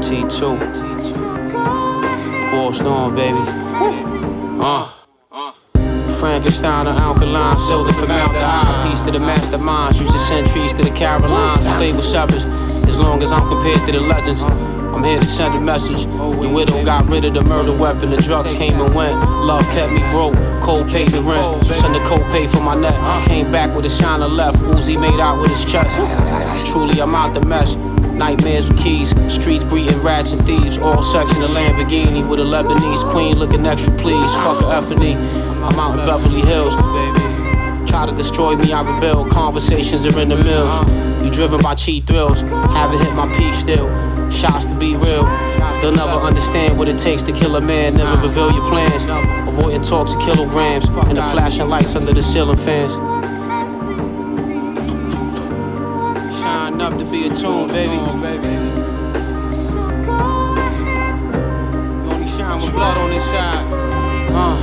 T2. War storm, baby. Uh. Frankenstein or alkaline, the high. Peace to the masterminds, used to send trees to the Carolines. Play with suckers, as long as I'm compared to the legends. I'm here to send a message. Your widow got rid of the murder weapon, the drugs came and went. Love kept me broke, cold paid the rent. Send the cold pay for my neck. Came back with a shiner left, Uzi made out with his chest. Truly, I'm out the mess. Nightmares with keys, streets breeding rats and thieves. All sex in a Lamborghini with a Lebanese queen looking extra pleased. Fuck a F&E. I'm out in Beverly Hills, baby. Try to destroy me, I rebel. Conversations are in the mills. You driven by cheap thrills. Haven't hit my peak still. Shots to be real. They'll never understand what it takes to kill a man. Never reveal your plans. Avoiding talks of kilograms. And the flashing lights under the ceiling fans. Shine up to be a tune, baby. You only shine with blood on this side. Uh.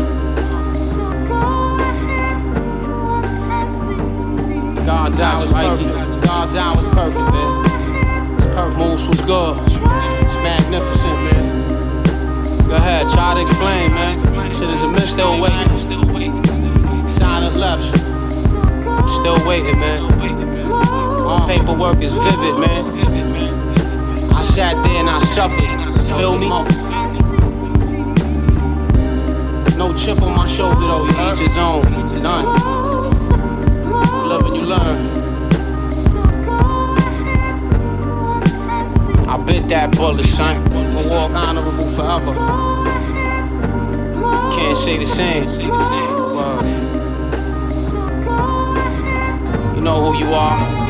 God's eye was perfect. God's eye was perfect, man. It's perfect. Moves was good. It's magnificent, man. Go ahead, try to explain, man. Shit is a myth, still waiting. Silent left. Still waiting, man. Paperwork is vivid, man. I sat there and I suffered. Feel me? No chip on my shoulder though, each his own. None. Love and you learn. I bit that bullet, son. Gonna walk honorable forever. Can't say the same. Are.